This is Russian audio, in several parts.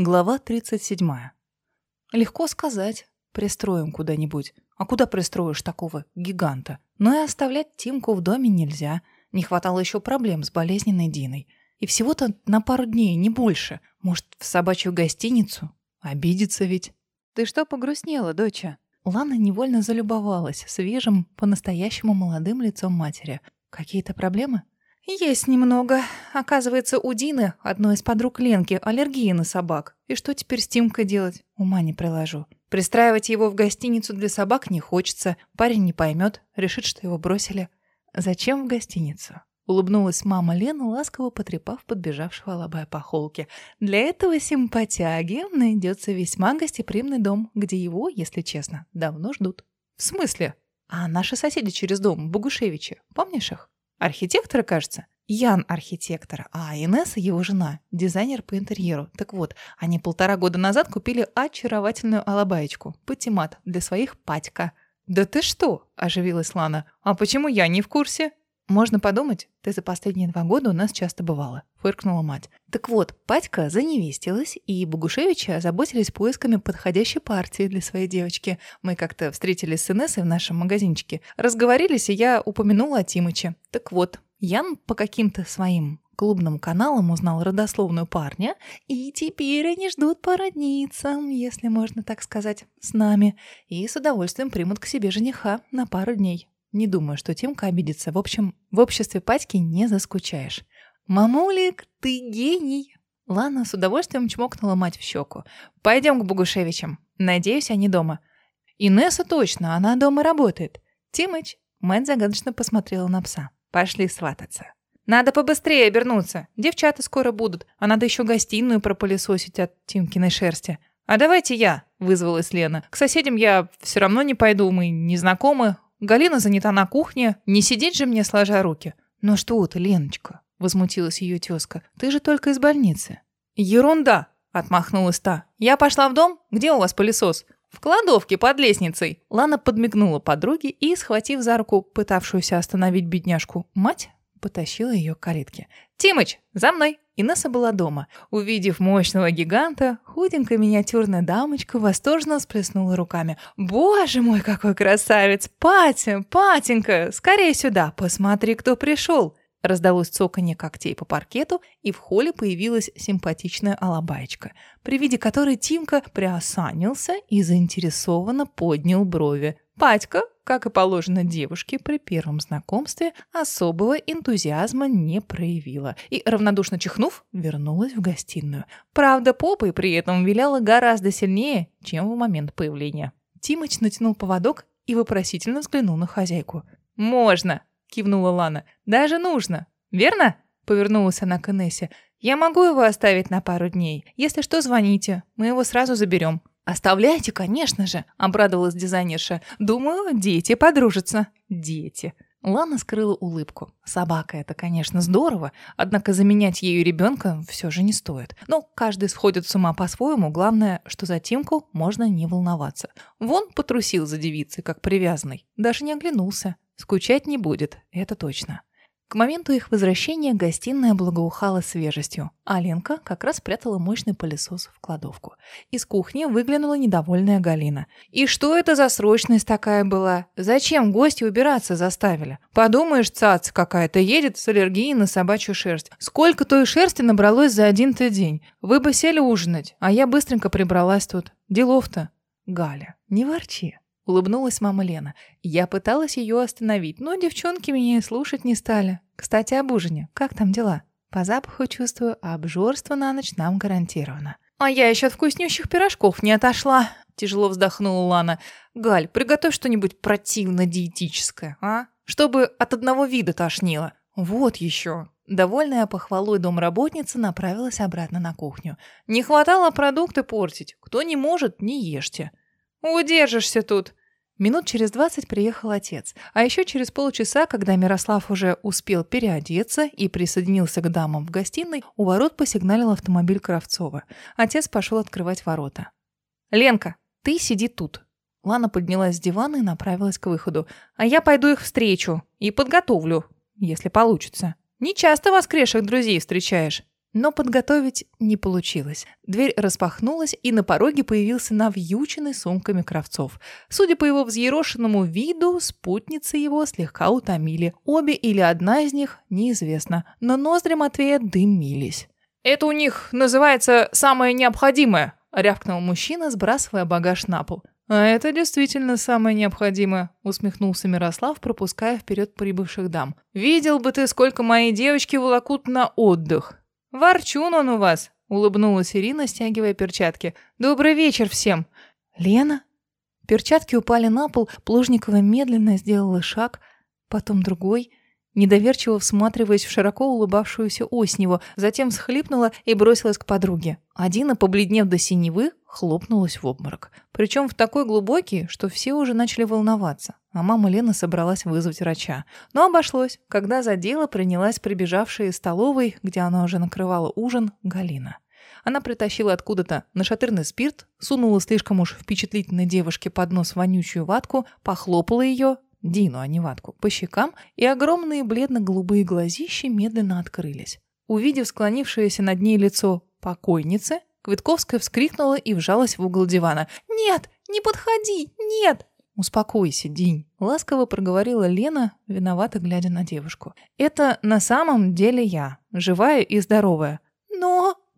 Глава 37. Легко сказать. Пристроим куда-нибудь. А куда пристроишь такого гиганта? Но и оставлять Тимку в доме нельзя. Не хватало еще проблем с болезненной Диной. И всего-то на пару дней, не больше. Может, в собачью гостиницу? Обидится ведь. Ты что погрустнела, доча? Лана невольно залюбовалась свежим, по-настоящему молодым лицом матери. Какие-то проблемы? «Есть немного. Оказывается, у Дины, одной из подруг Ленки, аллергия на собак. И что теперь с Тимкой делать? Ума не приложу. Пристраивать его в гостиницу для собак не хочется. Парень не поймет, решит, что его бросили. Зачем в гостиницу?» Улыбнулась мама Лены, ласково потрепав подбежавшего лобая по холке. «Для этого симпатяги найдется весьма гостеприимный дом, где его, если честно, давно ждут». «В смысле?» «А наши соседи через дом, Богушевичи, помнишь их?» Архитектора, кажется? Ян архитектора, а Инесса его жена, дизайнер по интерьеру. Так вот, они полтора года назад купили очаровательную алабаечку, патимат, для своих патька. «Да ты что?» – оживилась Лана. «А почему я не в курсе?» «Можно подумать, ты за последние два года у нас часто бывала», — фыркнула мать. «Так вот, Патька заневестилась, и Богушевичи озаботились поисками подходящей партии для своей девочки. Мы как-то встретились с Инессой в нашем магазинчике, разговорились, и я упомянула о Тимыче. Так вот, Ян по каким-то своим клубным каналам узнал родословную парня, и теперь они ждут породниться, если можно так сказать, с нами, и с удовольствием примут к себе жениха на пару дней. Не думаю, что Тимка обидится. В общем, в обществе Патьки не заскучаешь. «Мамулик, ты гений!» Лана с удовольствием чмокнула мать в щеку. «Пойдем к Богушевичам. Надеюсь, они дома». «Инесса точно, она дома работает». «Тимыч», мать загадочно посмотрела на пса. «Пошли свататься». «Надо побыстрее обернуться. Девчата скоро будут, а надо еще гостиную пропылесосить от Тимкиной шерсти». «А давайте я», — вызвалась Лена. «К соседям я все равно не пойду, мы не знакомы. Галина занята на кухне, не сидеть же мне сложа руки. Ну что ты, Леночка, возмутилась ее тезка, ты же только из больницы. Ерунда, отмахнулась та. Я пошла в дом, где у вас пылесос? В кладовке под лестницей. Лана подмигнула подруге и, схватив за руку пытавшуюся остановить бедняжку мать, потащила ее к калитке. «Тимыч, за мной!» Инесса была дома. Увидев мощного гиганта, худенькая миниатюрная дамочка восторженно всплеснула руками. «Боже мой, какой красавец! Патя, Патенька, скорее сюда! Посмотри, кто пришел!» Раздалось цоканье когтей по паркету, и в холле появилась симпатичная алабаечка, при виде которой Тимка приосанился и заинтересованно поднял брови. Патька, как и положено девушке при первом знакомстве, особого энтузиазма не проявила и, равнодушно чихнув, вернулась в гостиную. Правда, попой при этом виляла гораздо сильнее, чем в момент появления. Тимыч натянул поводок и вопросительно взглянул на хозяйку. «Можно!» — кивнула Лана. «Даже нужно! Верно?» — повернулась она к Инессе. «Я могу его оставить на пару дней. Если что, звоните. Мы его сразу заберем». «Оставляйте, конечно же», — обрадовалась дизайнерша. «Думаю, дети подружатся». «Дети». Лана скрыла улыбку. Собака — это, конечно, здорово, однако заменять ею ребенка все же не стоит. Но каждый сходит с ума по-своему, главное, что за Тимку можно не волноваться. Вон потрусил за девицей, как привязанный. Даже не оглянулся. Скучать не будет, это точно. К моменту их возвращения гостиная благоухала свежестью, а Ленка как раз прятала мощный пылесос в кладовку. Из кухни выглянула недовольная Галина. «И что это за срочность такая была? Зачем гости убираться заставили? Подумаешь, цац какая-то едет с аллергией на собачью шерсть. Сколько той шерсти набралось за один-то день? Вы бы сели ужинать, а я быстренько прибралась тут. Делов-то». «Галя, не ворчи», Улыбнулась мама Лена. Я пыталась ее остановить, но девчонки меня и слушать не стали. Кстати, об ужине. Как там дела? По запаху чувствую, обжорство на ночь нам гарантировано. А я еще от вкуснющих пирожков не отошла. Тяжело вздохнула Лана. Галь, приготовь что-нибудь противно-диетическое, а? Чтобы от одного вида тошнило. Вот еще. Довольная похвалой домработница направилась обратно на кухню. Не хватало продукты портить. Кто не может, не ешьте. «Удержишься тут!» Минут через двадцать приехал отец, а еще через полчаса, когда Мирослав уже успел переодеться и присоединился к дамам в гостиной, у ворот посигналил автомобиль Кравцова. Отец пошел открывать ворота. «Ленка, ты сиди тут». Лана поднялась с дивана и направилась к выходу. «А я пойду их встречу и подготовлю, если получится. Не часто воскресших друзей встречаешь». Но подготовить не получилось. Дверь распахнулась, и на пороге появился навьюченный сумками Кравцов. Судя по его взъерошенному виду, спутницы его слегка утомили. Обе или одна из них неизвестно, но ноздри Матвея дымились. «Это у них называется «самое необходимое», — рявкнул мужчина, сбрасывая багаж на пол. «А это действительно самое необходимое», — усмехнулся Мирослав, пропуская вперед прибывших дам. «Видел бы ты, сколько мои девочки волокут на отдых. «Ворчун он у вас», — улыбнулась Ирина, стягивая перчатки. «Добрый вечер всем!» «Лена?» Перчатки упали на пол, Плужникова медленно сделала шаг, потом другой, недоверчиво всматриваясь в широко улыбавшуюся Осневу, затем всхлипнула и бросилась к подруге. Адина, побледнев до синевы, хлопнулась в обморок. Причем в такой глубокий, что все уже начали волноваться. А мама Лена собралась вызвать врача. Но обошлось, когда за дело принялась прибежавшая из столовой, где она уже накрывала ужин, Галина. Она притащила откуда-то нашатырный спирт, сунула слишком уж впечатлительной девушке под нос вонючую ватку, похлопала ее, Дину, а не ватку, по щекам, и огромные бледно-голубые глазища медленно открылись. Увидев склонившееся над ней лицо покойницы, Квитковская вскрикнула и вжалась в угол дивана. «Нет, не подходи, нет!» «Успокойся, Динь», — ласково проговорила Лена, виновато глядя на девушку. «Это на самом деле я, живая и здоровая».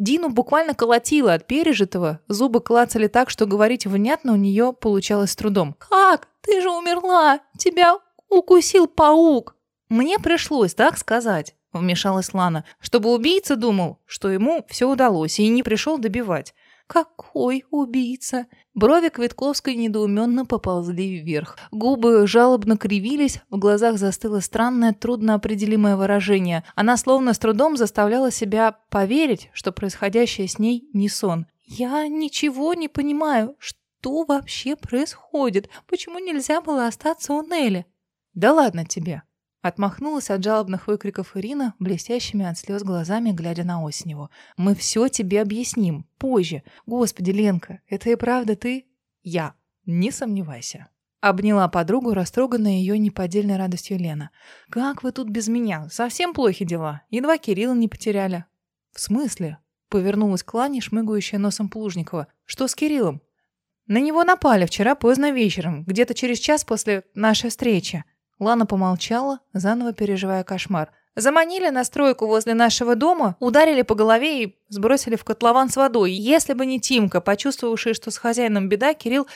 Дину буквально колотила от пережитого, зубы клацали так, что говорить внятно у нее получалось с трудом. «Как? Ты же умерла! Тебя укусил паук!» «Мне пришлось так сказать», — вмешалась Лана, «чтобы убийца думал, что ему все удалось и не пришел добивать». «Какой убийца?» Брови Квитковской недоуменно поползли вверх. Губы жалобно кривились, в глазах застыло странное, трудноопределимое выражение. Она словно с трудом заставляла себя поверить, что происходящее с ней не сон. «Я ничего не понимаю. Что вообще происходит? Почему нельзя было остаться у Нелли?» «Да ладно тебе», Отмахнулась от жалобных выкриков Ирина, блестящими от слез глазами, глядя на Осеневу. «Мы все тебе объясним. Позже. Господи, Ленка, это и правда ты?» «Я. Не сомневайся». Обняла подругу, растроганная ее неподдельной радостью Лена. «Как вы тут без меня? Совсем плохи дела. Едва Кирилла не потеряли». «В смысле?» Повернулась к Лане, шмыгающая носом Плужникова. «Что с Кириллом?» «На него напали вчера поздно вечером, где-то через час после нашей встречи». Лана помолчала, заново переживая кошмар. Заманили на стройку возле нашего дома, ударили по голове и сбросили в котлован с водой. Если бы не Тимка, почувствовавший, что с хозяином беда, Кирилл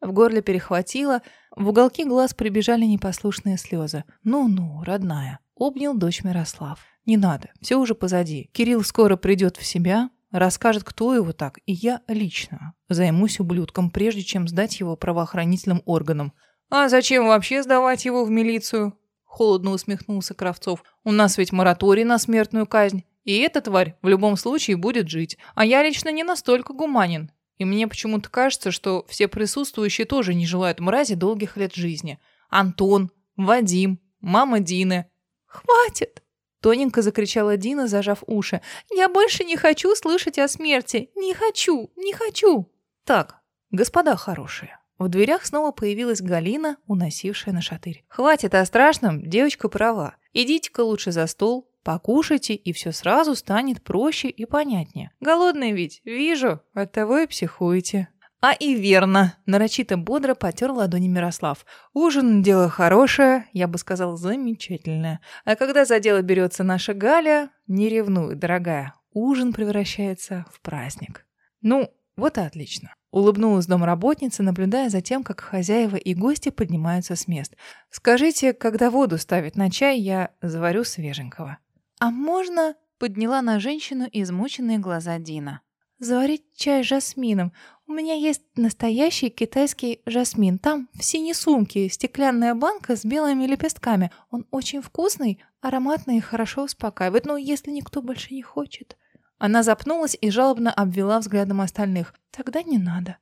в горле перехватило, в уголки глаз прибежали непослушные слезы. «Ну-ну, родная», — обнял дочь Мирослав. «Не надо, все уже позади. Кирилл скоро придет в себя, расскажет, кто его так, и я лично займусь ублюдком, прежде чем сдать его правоохранительным органам. «А зачем вообще сдавать его в милицию?» Холодно усмехнулся Кравцов. «У нас ведь мораторий на смертную казнь. И эта тварь в любом случае будет жить. А я лично не настолько гуманен. И мне почему-то кажется, что все присутствующие тоже не желают мрази долгих лет жизни. Антон, Вадим, мама Дины. «Хватит!» Тоненько закричала Дина, зажав уши. «Я больше не хочу слышать о смерти! Не хочу! Не хочу!» «Так, господа хорошие, в дверях снова появилась Галина, уносившая на шатырь. «Хватит о страшном, девочка права. Идите-ка лучше за стол, покушайте, и все сразу станет проще и понятнее. Голодный ведь, вижу, оттого и психуете». «А и верно!» – нарочито бодро потер ладони Мирослав. «Ужин – дело хорошее, я бы сказал, замечательное. А когда за дело берется наша Галя, не ревнуй, дорогая, ужин превращается в праздник». «Ну, вот и отлично. Улыбнулась домработница, наблюдая за тем, как хозяева и гости поднимаются с мест. «Скажите, когда воду ставить на чай, я заварю свеженького». «А можно...» — подняла на женщину измученные глаза Дина. «Заварить чай с жасмином. У меня есть настоящий китайский жасмин. Там в синей сумке стеклянная банка с белыми лепестками. Он очень вкусный, ароматный и хорошо успокаивает. Но если никто больше не хочет...» Она запнулась и жалобно обвела взглядом остальных. «Тогда не надо».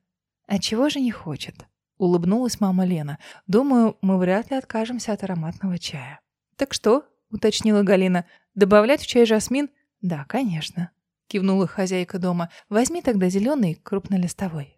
«А чего же не хочет?» Улыбнулась мама Лена. «Думаю, мы вряд ли откажемся от ароматного чая». «Так что?» — уточнила Галина. «Добавлять в чай жасмин?» «Да, конечно», — кивнула хозяйка дома. «Возьми тогда зеленый крупнолистовой».